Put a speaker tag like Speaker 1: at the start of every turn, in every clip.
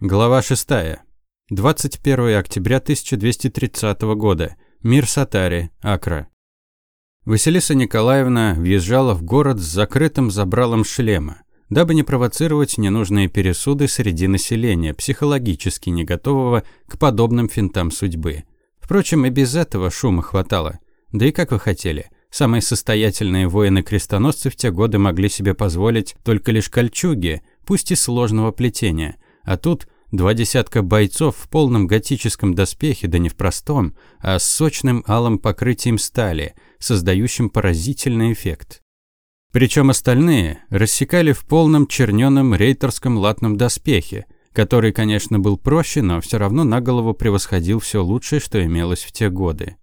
Speaker 1: Глава 6. 21 октября 1230 года. Мир Сатари, Акра. Василиса Николаевна въезжала в город с закрытым забралом шлема, дабы не провоцировать ненужные пересуды среди населения, психологически не готового к подобным финтам судьбы. Впрочем, и без этого шума хватало. Да и как вы хотели, самые состоятельные воины-крестоносцы в те годы могли себе позволить только лишь кольчуги, пусть и сложного плетения – а тут два десятка бойцов в полном готическом доспехе, да не в простом, а с сочным алым покрытием стали, создающим поразительный эффект. Причем остальные рассекали в полном черненом рейтерском латном доспехе, который, конечно, был проще, но все равно на голову превосходил все лучшее, что имелось в те годы.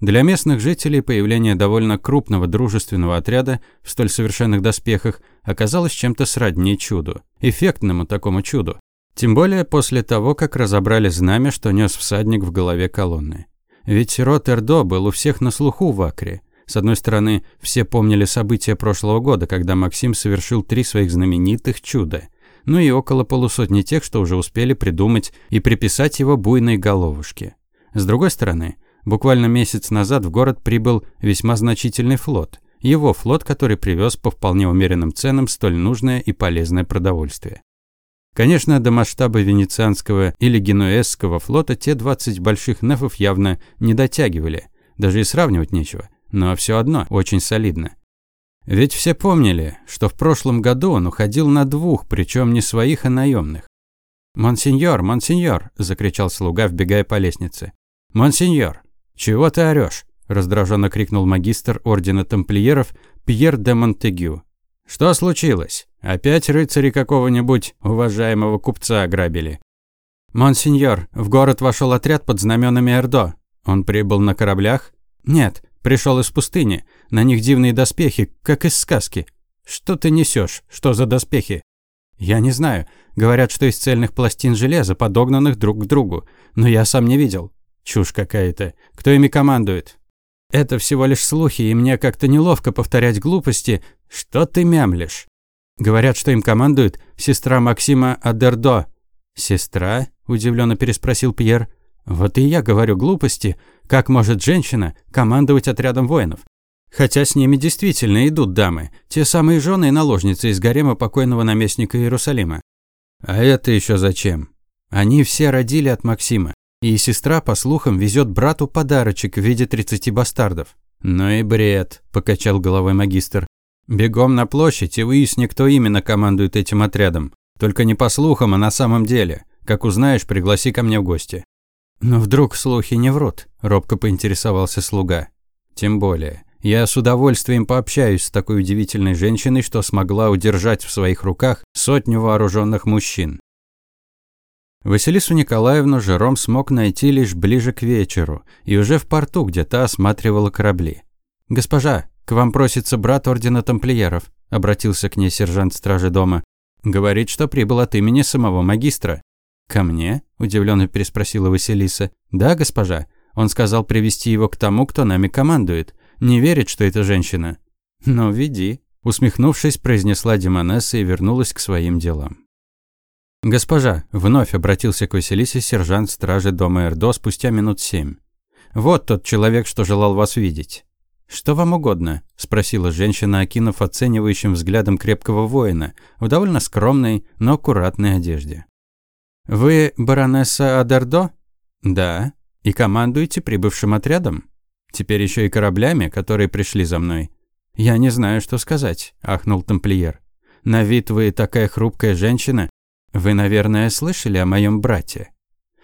Speaker 1: Для местных жителей появление довольно крупного дружественного отряда в столь совершенных доспехах оказалось чем-то сродни чуду, эффектному такому чуду. Тем более после того, как разобрали знамя, что нес всадник в голове колонны. Ведь рот Эрдо был у всех на слуху в Акре. С одной стороны, все помнили события прошлого года, когда Максим совершил три своих знаменитых чуда. Ну и около полусотни тех, что уже успели придумать и приписать его буйной головушке. С другой стороны, Буквально месяц назад в город прибыл весьма значительный флот. Его флот, который привез по вполне умеренным ценам столь нужное и полезное продовольствие. Конечно, до масштаба венецианского или генуэзского флота те 20 больших нефов явно не дотягивали. Даже и сравнивать нечего. Но все одно очень солидно. Ведь все помнили, что в прошлом году он уходил на двух, причем не своих, а наемных. «Монсеньор, монсеньор!» – закричал слуга, вбегая по лестнице. «Монсеньор, «Чего ты орёшь?» – раздраженно крикнул магистр ордена тамплиеров Пьер де Монтегю. «Что случилось? Опять рыцари какого-нибудь уважаемого купца ограбили?» «Монсеньор, в город вошел отряд под знаменами Эрдо. Он прибыл на кораблях?» «Нет, пришел из пустыни. На них дивные доспехи, как из сказки. Что ты несешь? Что за доспехи?» «Я не знаю. Говорят, что из цельных пластин железа, подогнанных друг к другу. Но я сам не видел. Чушь какая-то. Кто ими командует? Это всего лишь слухи, и мне как-то неловко повторять глупости. Что ты мямлишь? Говорят, что им командует сестра Максима Адердо. Сестра? удивленно переспросил Пьер. Вот и я говорю глупости. Как может женщина командовать отрядом воинов? Хотя с ними действительно идут дамы, те самые жены и наложницы из гарема покойного наместника Иерусалима. А это еще зачем? Они все родили от Максима. И сестра, по слухам, везет брату подарочек в виде 30 бастардов. «Ну и бред», – покачал головой магистр. «Бегом на площадь и выясни, кто именно командует этим отрядом. Только не по слухам, а на самом деле. Как узнаешь, пригласи ко мне в гости». «Но вдруг слухи не врут?» – робко поинтересовался слуга. «Тем более. Я с удовольствием пообщаюсь с такой удивительной женщиной, что смогла удержать в своих руках сотню вооруженных мужчин. Василису Николаевну Жером смог найти лишь ближе к вечеру и уже в порту, где та осматривала корабли. «Госпожа, к вам просится брат Ордена Тамплиеров», – обратился к ней сержант стражи дома. «Говорит, что прибыл от имени самого магистра». «Ко мне?» – удивленно переспросила Василиса. «Да, госпожа. Он сказал привести его к тому, кто нами командует. Не верит, что это женщина». «Ну, веди», – усмехнувшись, произнесла Демонесса и вернулась к своим делам. «Госпожа», – вновь обратился к Василисе сержант стражи дома Эрдо спустя минут семь. «Вот тот человек, что желал вас видеть». «Что вам угодно?» – спросила женщина, окинув оценивающим взглядом крепкого воина в довольно скромной, но аккуратной одежде. «Вы баронесса Адердо?» «Да. И командуете прибывшим отрядом? Теперь еще и кораблями, которые пришли за мной?» «Я не знаю, что сказать», – ахнул тамплиер. «На вид вы такая хрупкая женщина, вы, наверное, слышали о моем брате?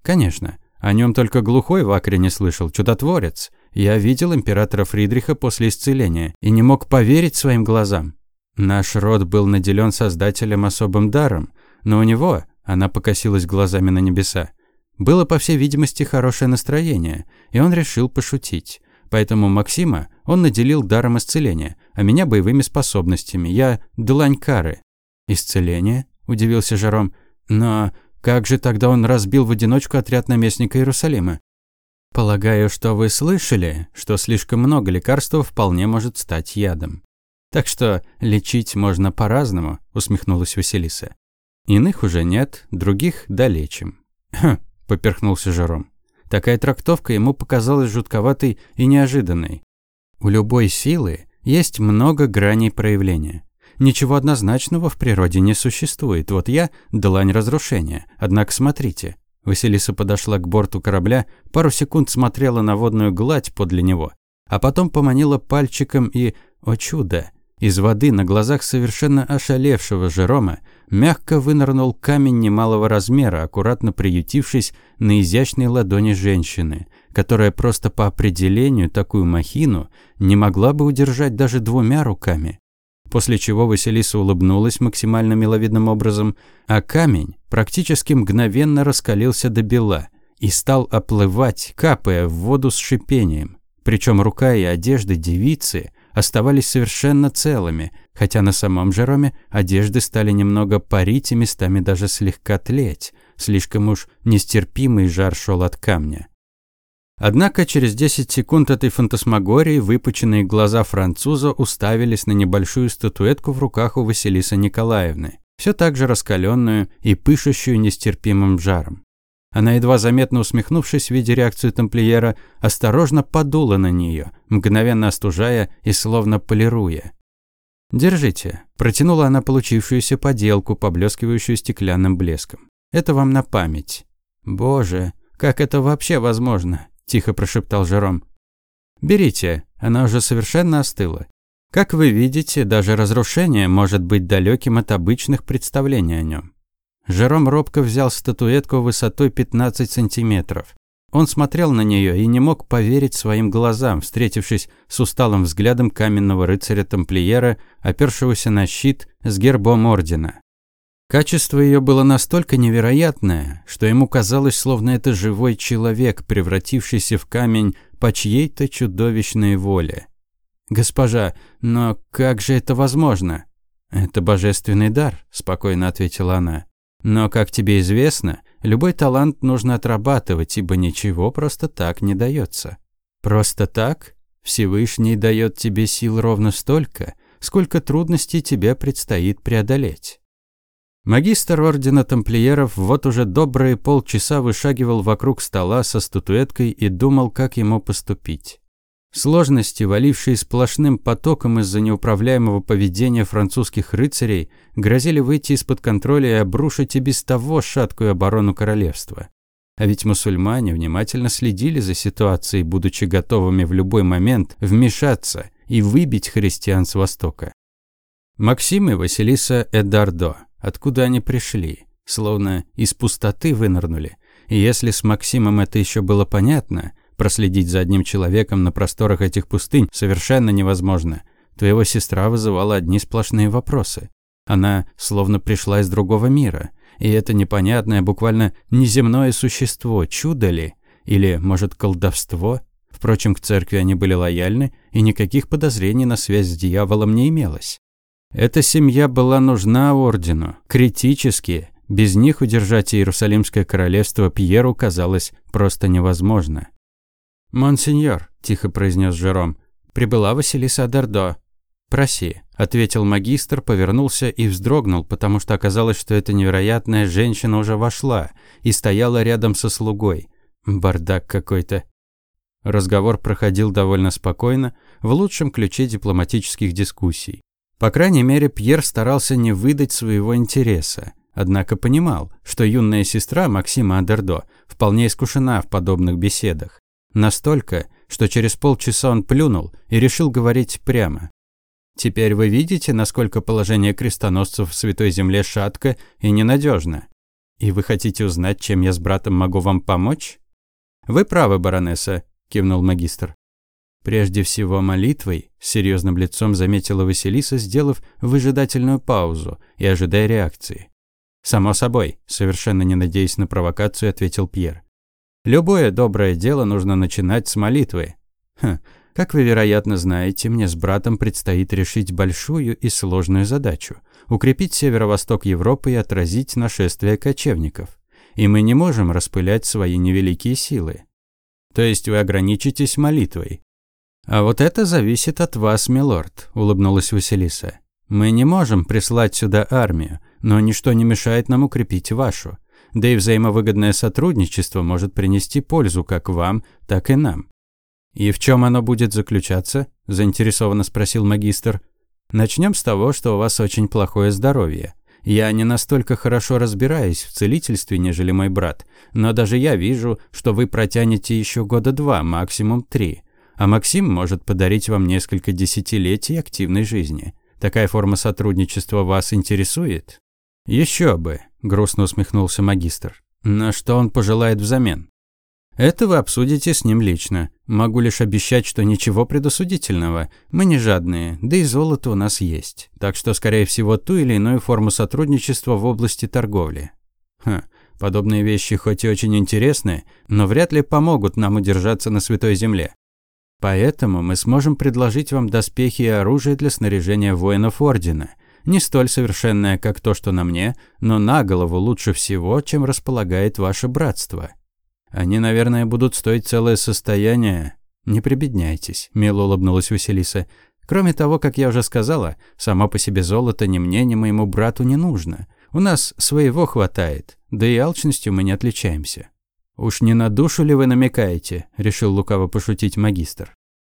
Speaker 1: Конечно. О нем только глухой в Акре не слышал, чудотворец. Я видел императора Фридриха после исцеления и не мог поверить своим глазам. Наш род был наделен создателем особым даром, но у него, она покосилась глазами на небеса, было, по всей видимости, хорошее настроение, и он решил пошутить. Поэтому Максима он наделил даром исцеления, а меня боевыми способностями. Я длань кары. Исцеление? – удивился Жером. «Но как же тогда он разбил в одиночку отряд наместника Иерусалима?» «Полагаю, что вы слышали, что слишком много лекарства вполне может стать ядом. Так что лечить можно по-разному», – усмехнулась Василиса. Иных уже нет, других долечим. «Хм», – поперхнулся Жером. Такая трактовка ему показалась жутковатой и неожиданной. У любой силы есть много граней проявления. Ничего однозначного в природе не существует. Вот я – длань разрушения. Однако смотрите. Василиса подошла к борту корабля, пару секунд смотрела на водную гладь подле него, а потом поманила пальчиком и, о чудо, из воды на глазах совершенно ошалевшего Жерома мягко вынырнул камень немалого размера, аккуратно приютившись на изящной ладони женщины, которая просто по определению такую махину не могла бы удержать даже двумя руками. После чего Василиса улыбнулась максимально миловидным образом, а камень практически мгновенно раскалился до бела и стал оплывать, капая в воду с шипением. Причем рука и одежда девицы оставались совершенно целыми, хотя на самом Жероме одежды стали немного парить и местами даже слегка тлеть. Слишком уж нестерпимый жар шел от камня. Однако через 10 секунд этой фантасмагории выпученные глаза француза уставились на небольшую статуэтку в руках у Василисы Николаевны, все так же раскаленную и пышущую нестерпимым жаром. Она, едва заметно усмехнувшись, видя реакцию тамплиера, осторожно подула на нее, мгновенно остужая и словно полируя. «Держите», – протянула она получившуюся поделку, поблескивающую стеклянным блеском. «Это вам на память». «Боже, как это вообще возможно?» – тихо прошептал Жером. «Берите, она уже совершенно остыла. Как вы видите, даже разрушение может быть далеким от обычных представлений о нем. Жером робко взял статуэтку высотой 15 сантиметров. Он смотрел на нее и не мог поверить своим глазам, встретившись с усталым взглядом каменного рыцаря-тамплиера, опершегося на щит с гербом ордена. Качество ее было настолько невероятное, что ему казалось, словно это живой человек, превратившийся в камень по чьей-то чудовищной воле. «Госпожа, но как же это возможно?» «Это божественный дар», – спокойно ответила она. Но, как тебе известно, любой талант нужно отрабатывать, ибо ничего просто так не дается. Просто так? Всевышний дает тебе сил ровно столько, сколько трудностей тебе предстоит преодолеть. Магистр Ордена Тамплиеров вот уже добрые полчаса вышагивал вокруг стола со статуэткой и думал, как ему поступить. Сложности, валившие сплошным потоком из-за неуправляемого поведения французских рыцарей, грозили выйти из-под контроля и обрушить и без того шаткую оборону королевства. А ведь мусульмане внимательно следили за ситуацией, будучи готовыми в любой момент вмешаться и выбить христиан с Востока. Максим и Василиса Эдардо, откуда они пришли, словно из пустоты вынырнули. И если с Максимом это еще было понятно – Проследить за одним человеком на просторах этих пустынь совершенно невозможно. Твоего сестра вызывала одни сплошные вопросы. Она словно пришла из другого мира. И это непонятное, буквально неземное существо, чудо ли? Или, может, колдовство? Впрочем, к церкви они были лояльны, и никаких подозрений на связь с дьяволом не имелось. Эта семья была нужна ордену, критически. Без них удержать Иерусалимское королевство Пьеру казалось просто невозможно. «Монсеньор», – тихо произнес Жером, – «прибыла Василиса Дардо». «Проси», – ответил магистр, повернулся и вздрогнул, потому что оказалось, что эта невероятная женщина уже вошла и стояла рядом со слугой. Бардак какой-то. Разговор проходил довольно спокойно, в лучшем ключе дипломатических дискуссий. По крайней мере, Пьер старался не выдать своего интереса. Однако понимал, что юная сестра Максима Адердо вполне искушена в подобных беседах. Настолько, что через полчаса он плюнул и решил говорить прямо. «Теперь вы видите, насколько положение крестоносцев в Святой Земле шатко и ненадежно. И вы хотите узнать, чем я с братом могу вам помочь?» «Вы правы, баронесса», – кивнул магистр. «Прежде всего молитвой», – с серьезным лицом заметила Василиса, сделав выжидательную паузу и ожидая реакции. «Само собой», – совершенно не надеясь на провокацию, ответил Пьер. Любое доброе дело нужно начинать с молитвы. Хм, как вы, вероятно, знаете, мне с братом предстоит решить большую и сложную задачу – укрепить северо-восток Европы и отразить нашествие кочевников. И мы не можем распылять свои невеликие силы. То есть вы ограничитесь молитвой. А вот это зависит от вас, милорд, улыбнулась Василиса. Мы не можем прислать сюда армию, но ничто не мешает нам укрепить вашу. Да и взаимовыгодное сотрудничество может принести пользу как вам, так и нам. «И в чем оно будет заключаться?» – заинтересованно спросил магистр. «Начнем с того, что у вас очень плохое здоровье. Я не настолько хорошо разбираюсь в целительстве, нежели мой брат, но даже я вижу, что вы протянете еще года два, максимум три. А Максим может подарить вам несколько десятилетий активной жизни. Такая форма сотрудничества вас интересует?» «Еще бы», – грустно усмехнулся магистр. «На что он пожелает взамен?» Это вы обсудите с ним лично. Могу лишь обещать, что ничего предосудительного. Мы не жадные, да и золото у нас есть. Так что, скорее всего, ту или иную форму сотрудничества в области торговли. Хм, подобные вещи хоть и очень интересны, но вряд ли помогут нам удержаться на Святой Земле. Поэтому мы сможем предложить вам доспехи и оружие для снаряжения воинов Ордена. Не столь совершенное, как то, что на мне, но на голову лучше всего, чем располагает ваше братство. Они, наверное, будут стоить целое состояние. Не прибедняйтесь, мило улыбнулась Василиса. Кроме того, как я уже сказала, само по себе золото ни мне, ни моему брату не нужно. У нас своего хватает, да и алчностью мы не отличаемся. Уж не на душу ли вы намекаете, решил лукаво пошутить магистр.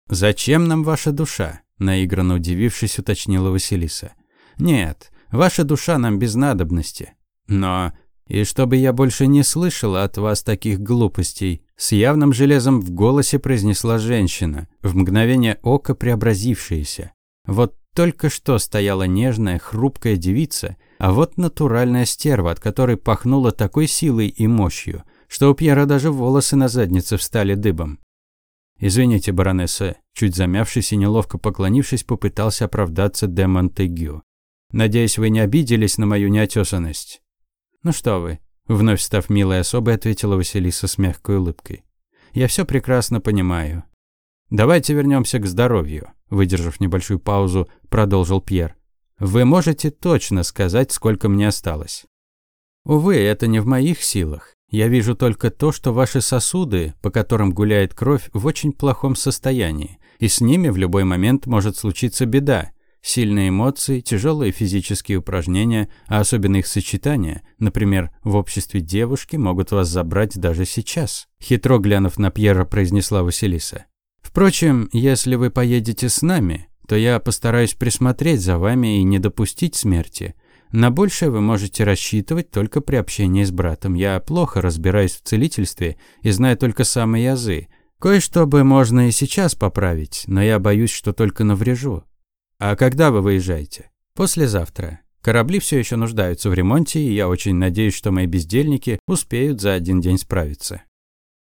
Speaker 1: Зачем нам ваша душа? наигранно удивившись, уточнила Василиса. Нет, ваша душа нам без надобности. Но и чтобы я больше не слышала от вас таких глупостей, с явным железом в голосе произнесла женщина, в мгновение ока преобразившаяся. Вот только что стояла нежная, хрупкая девица, а вот натуральная стерва, от которой пахнуло такой силой и мощью, что у Пьера даже волосы на заднице встали дыбом. «Извините, баронесса», чуть замявшись и неловко поклонившись, попытался оправдаться де Монтегю. «Надеюсь, вы не обиделись на мою неотесанность?» «Ну что вы», – вновь став милой особой, ответила Василиса с мягкой улыбкой. «Я все прекрасно понимаю. Давайте вернемся к здоровью», – выдержав небольшую паузу, продолжил Пьер. «Вы можете точно сказать, сколько мне осталось?» «Увы, это не в моих силах. Я вижу только то, что ваши сосуды, по которым гуляет кровь, в очень плохом состоянии, и с ними в любой момент может случиться беда. Сильные эмоции, тяжелые физические упражнения, а особенно их сочетание, например, в обществе девушки, могут вас забрать даже сейчас. Хитро глянув на Пьера, произнесла Василиса. Впрочем, если вы поедете с нами, то я постараюсь присмотреть за вами и не допустить смерти. На большее вы можете рассчитывать только при общении с братом. Я плохо разбираюсь в целительстве и знаю только самые азы. Кое-что бы можно и сейчас поправить, но я боюсь, что только наврежу. «А когда вы выезжаете?» «Послезавтра. Корабли все еще нуждаются в ремонте, и я очень надеюсь, что мои бездельники успеют за один день справиться.